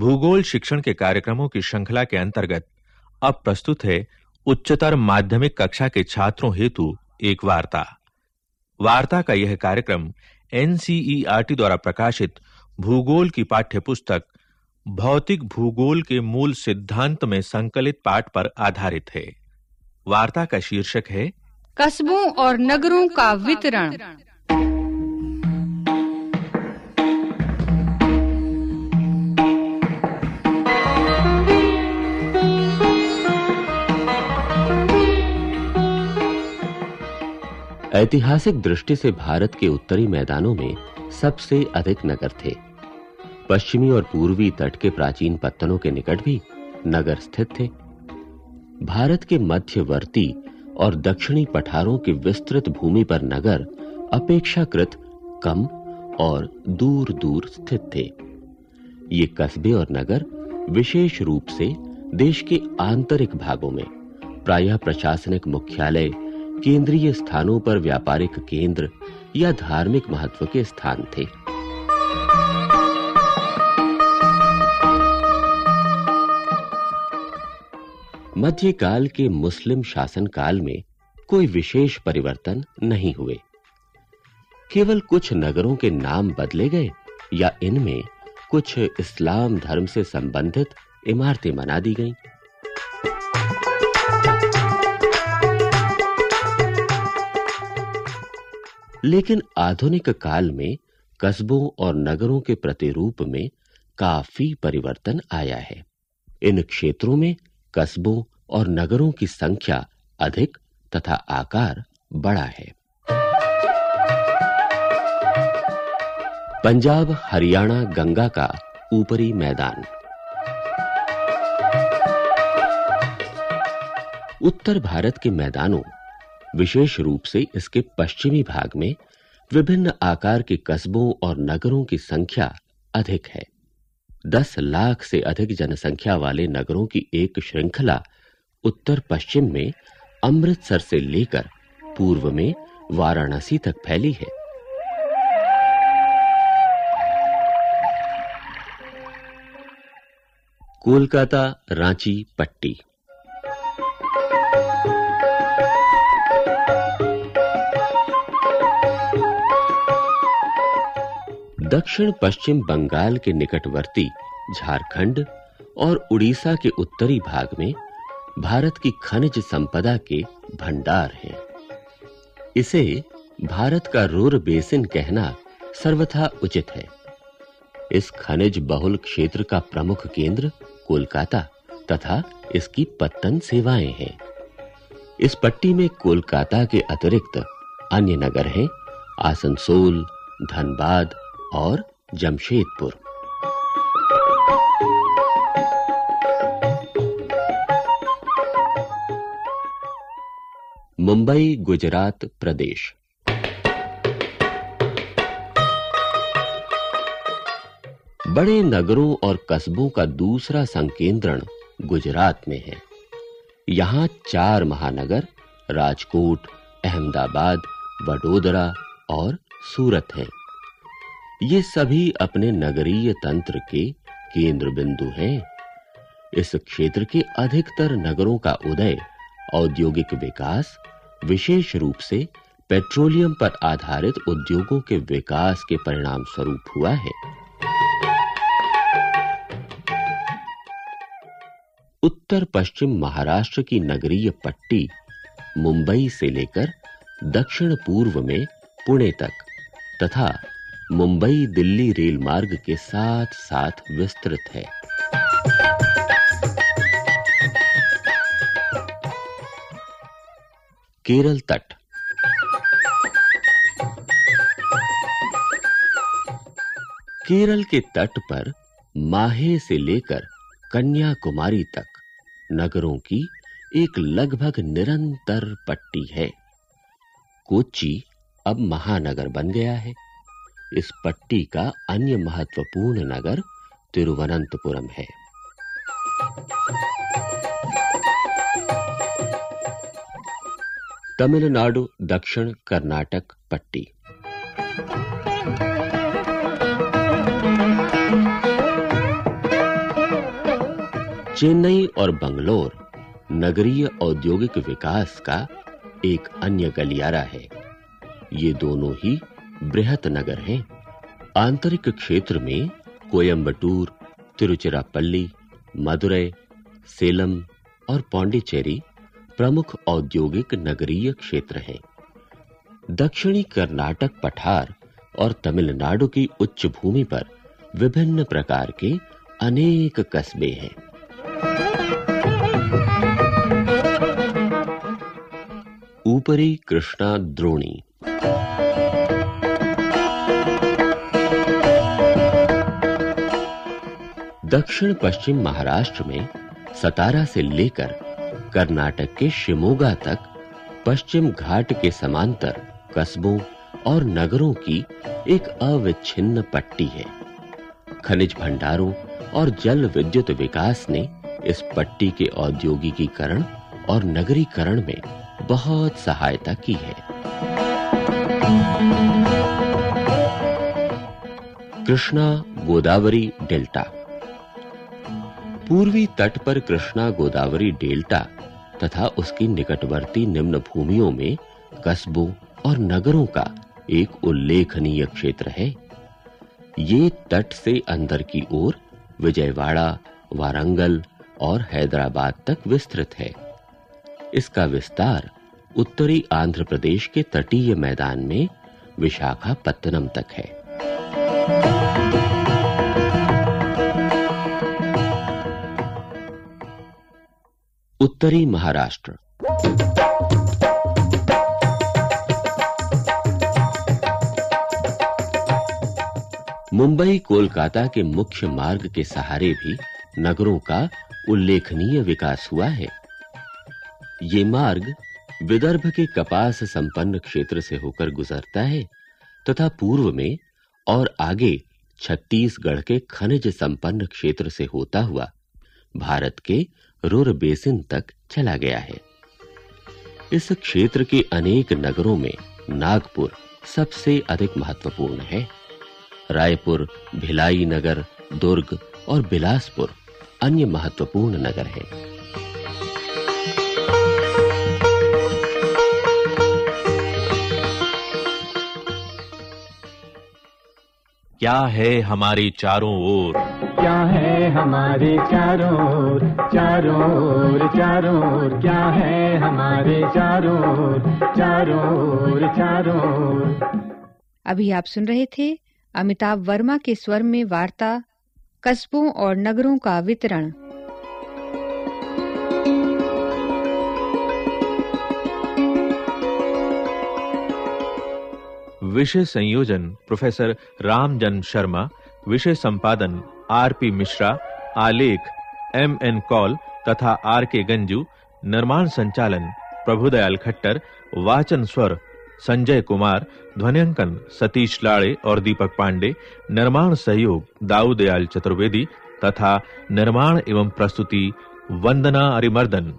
भूगोल शिक्षण के कार्यक्रमों की श्रृंखला के अंतर्गत अब प्रस्तुत है उच्चतर माध्यमिक कक्षा के छात्रों हेतु एक वार्ता। वार्ता का यह कार्यक्रम एनसीईआरटी द्वारा प्रकाशित भूगोल की पाठ्यपुस्तक भौतिक भूगोल के मूल सिद्धांत में संकलित पाठ पर आधारित है। वार्ता का शीर्षक है कस्बों और नगरों का वितरण। ऐतिहासिक दृष्टि से भारत के उत्तरी मैदानों में सबसे अधिक नगर थे। पश्चिमी और पूर्वी तट के प्राचीन पत्तनों के निकट भी नगर स्थित थे। भारत के मध्यवर्ती और दक्षिणी पठारों की विस्तृत भूमि पर नगर अपेक्षाकृत कम और दूर-दूर स्थित थे। ये कस्बे और नगर विशेष रूप से देश के आंतरिक भागों में प्रायः प्रशासनिक मुख्यालय केंद्रीय स्थानों पर व्यापारिक केंद्र या धार्मिक महत्व के स्थान थे। मध्यकाल के मुस्लिम शासन काल में कोई विशेष परिवर्तन नहीं हुए। केवल कुछ नगरों के नाम बदले गए या इनमें कुछ इस्लाम धर्म से संबंधित इमारतें बना दी गईं। लेकिन आधुनिक काल में कस्बों और नगरों के प्रतिरूप में काफ़ी परिवर्तन आया है। इन क्षेत्रों में कस्बों और नगरों की संख्या अधिक तथा आकार बड़ा है। पंजाब हरियाणा गंगा का ऊपरी मैदान। उत्तर भारत के मैदानों विशेष रूप से इसके पश्चिमी भाग में विभिन्न आकार के कस्बों और नगरों की संख्या अधिक है। दस लाख से अधिक जनसंख्या वाले नगरों की एक श्रृंखला उत्तर पश्चिम में अमृतसर से लेकर पूर्व में वाराणसी तक फैली है। कोलकाता, रांची, पट्टी दक्षिण पश्चिम बंगाल के निकटवर्ती झारखंड और उड़ीसा के उत्तरी भाग में भारत की खनिज संपदा के भंडार हैं। इसे भारत का रूर बेसिन कहना सर्वथा उचित है। इस खनिज बहुल क्षेत्र का प्रमुख केंद्र कोलकाता तथा इसकी पत्तन सेवाएँ हैं। इस पट्टी में कोलकाता के अतिरिक्त अन्य नगर हैं, आसनसोल, धनबाद और जमशेदपुर। मुंबई, गुजरात प्रदेश। बड़े नगरों और कस्बों का दूसरा संकेंद्रण गुजरात में है। यहाँ चार महानगर, राजकोट, अहमदाबाद, वडोदरा और सूरत हैं। ये सभी अपने नगरीय तंत्र के केंद्र बिंदु हैं। इस क्षेत्र के अधिकतर नगरों का उदय औद्योगिक विकास, विशेष रूप से पेट्रोलियम पर आधारित उद्योगों के विकास के परिणाम स्वरूप हुआ है। उत्तर पश्चिम महाराष्ट्र की नगरीय पट्टी मुंबई से लेकर दक्षिण पूर्व में पुणे तक तथा मुंबई दिल्ली रेल मार्ग के साथ साथ विस्तृत है। केरल तट। केरल के तट पर माहे से लेकर कन्याकुमारी तक नगरों की एक लगभग निरंतर पट्टी है। कोच्चि अब महानगर बन गया है। इस पट्टी का अन्य महत्वपूर्ण नगर तिरुवनंतपुरम है। तमिलनाडु दक्षिण कर्नाटक पट्टी। चेन्नई और बंगलोर नगरीय औद्योगिक विकास का एक अन्य गलियारा है। ये दोनों ही बृहत नगर हैं। आंतरिक क्षेत्र में कोयंबटूर, तिरुचिरापल्ली, मदुरै, सेलम और पौंडीचेरी प्रमुख औद्योगिक नगरीय क्षेत्र हैं। दक्षिणी कर्नाटक पठार और तमिलनाडु की उच्च भूमि पर विभिन्न प्रकार के अनेक कस्बे हैं। ऊपरी कृष्णा द्रोणी। दक्षिण पश्चिम महाराष्ट्र में सतारा से लेकर कर्नाटक के शिमोगा तक पश्चिम घाट के समांतर कस्बों और नगरों की एक अविच्छिन्न पट्टी है। खनिज भंडारों और जल विद्युत विकास ने इस पट्टी के औद्योगिकीकरण और नगरीकरण में बहुत सहायता की है। कृष्णा गोदावरी डेल्टा पूर्वी तट पर कृष्णा गोदावरी डेल्टा तथा उसकी निकटवर्ती निम्न भूमियों में कस्बों और नगरों का एक उल्लेखनीय क्षेत्र है। ये तट से अंदर की ओर विजयवाड़ा, वारंगल और हैदराबाद तक विस्तृत है। इसका विस्तार उत्तरी आंध्र प्रदेश के तटीय मैदान में विशाखापत्तनम तक है। उत्तरी महाराष्ट्र। मुंबई, कोलकाता के मुख्य मार्ग के सहारे भी नगरों का उल्लेखनीय विकास हुआ है। ये मार्ग विदर्भ के कपास संपन्न क्षेत्र से होकर गुजरता है तथा पूर्व में और आगे छत्तीसगढ़ के खनिज संपन्न क्षेत्र से होता हुआ भारत के रुर बेसिन तक चला गया है। इस क्षेत्र के अनेक नगरों में नागपुर सबसे अधिक महत्वपूर्ण है। रायपुर भिलाई नगर दुर्ग और बिलासपुर अन्य महत्वपूर्ण नगर हैं। क्या है हमारी चारों ओर? क्या है हमारे चारों ओर? चारों ओर चारों ओर क्या है हमारे चारों ओर? चारों ओर चारों ओर। अभी आप सुन रहे थे अमिताभ वर्मा के स्वर में वार्ता कस्बों और नगरों का वितरण। विषय संयोजन प्रोफेसर रामजन शर्मा विषय संपादन आरपी मिश्रा, आलेख एम एन कॉल तथा आर के गंजू, निर्माण संचालन प्रभुदयाल खट्टर, वाचन स्वर संजय कुमार ध्वनिंकन सतीश लाड़े और दीपक पांडे, निर्माण सहयोग दाऊदयाल चतुर्वेदी तथा निर्माण एवं प्रस्तुति वंदना अरिमर्दन।